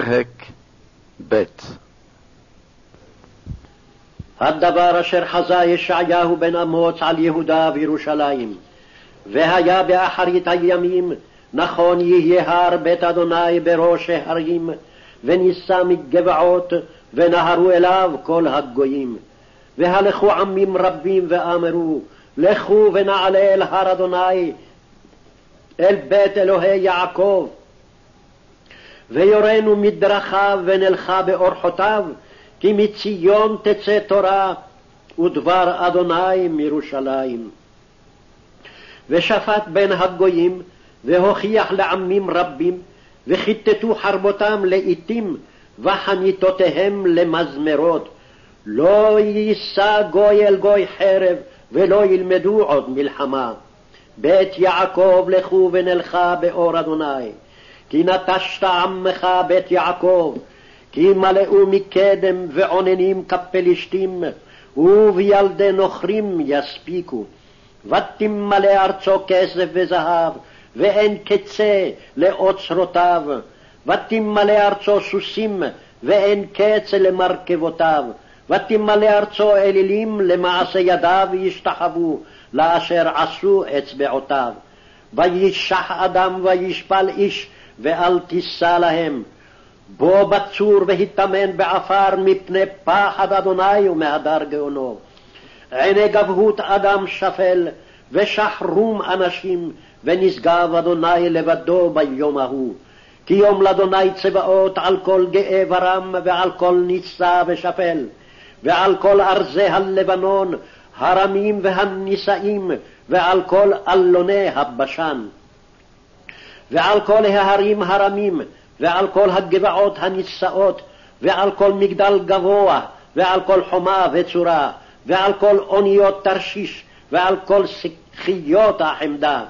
פרק ב' הדבר אשר חזה ישעיהו בן אמוץ על יהודה וירושלים. והיה באחרית הימים, נכון יהיה הר בית אדוני בראש ההרים, ונישא מגבעות, ונהרו אליו כל הגויים. והלכו עמים רבים ואמרו, לכו ונעלה אל הר אדוני, אל בית אלוהי יעקב, ויורנו מדרכיו ונלכה באורחותיו, כי מציון תצא תורה, ודבר אדוני מירושלים. ושפט בין הגויים, והוכיח לעמים רבים, וכיתתו חרבותם לאיתים, וחניתותיהם למזמרות. לא יישא גוי אל גוי חרב, ולא ילמדו עוד מלחמה. בית יעקב לכו ונלכה באור אדוני. כי נטשת עמך בית יעקב, כי מלאו מקדם ועוננים כפלשתים, ובילדי נוכרים יספיקו. ותמלא ארצו כסף וזהב, ואין קצה לאוצרותיו. ותמלא ארצו סוסים, ואין קץ למרכבותיו. ותמלא ארצו אלילים, למעשה ידיו ישתחוו, לאשר עשו אצבעותיו. וישח אדם וישפל איש, ואל תישא להם. בוא בצור והתאמן בעפר מפני פחד אדוני ומהדר גאונו. עיני גבהות אדם שפל, ושחרום אנשים, ונשגב אדוני לבדו ביום ההוא. כי יום לאדוני צבאות על כל גאה ורם, ועל כל נישא ושפל, ועל כל ארזי הלבנון, הרמים והנישאים, ועל כל אלוני הבשן. ועל כל ההרים הרמים, ועל כל הגבעות הנישאות, ועל כל מגדל גבוה, ועל כל חומה וצורה, ועל כל אוניות תרשיש, ועל כל שחיות החמדה.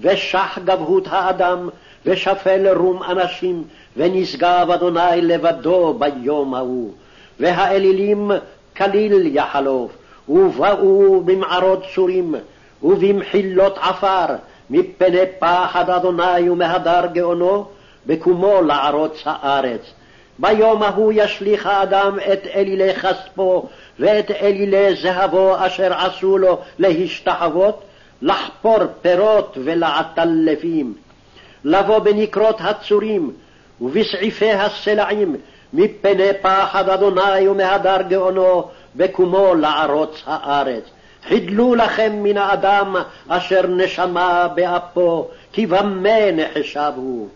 ושח גבהות האדם, ושפל רום אנשים, ונשגב אדוני לבדו ביום ההוא. והאלילים כליל יחלוף, ובאו במערות צורים, ובמחילות עפר, מפני פחד אדוני ומהדר גאונו, בקומו לערוץ הארץ. ביום ההוא ישליך האדם את אלילי כספו ואת אלילי זהבו אשר עשו לו להשתחוות, לחפור פירות ולעטלפים, לבוא בנקרות הצורים ובסעיפי הסלעים, מפני פחד אדוני ומהדר גאונו, בקומו לערוץ הארץ. חידלו לכם מן האדם אשר נשמה באפו, כי במה נחשב הוא.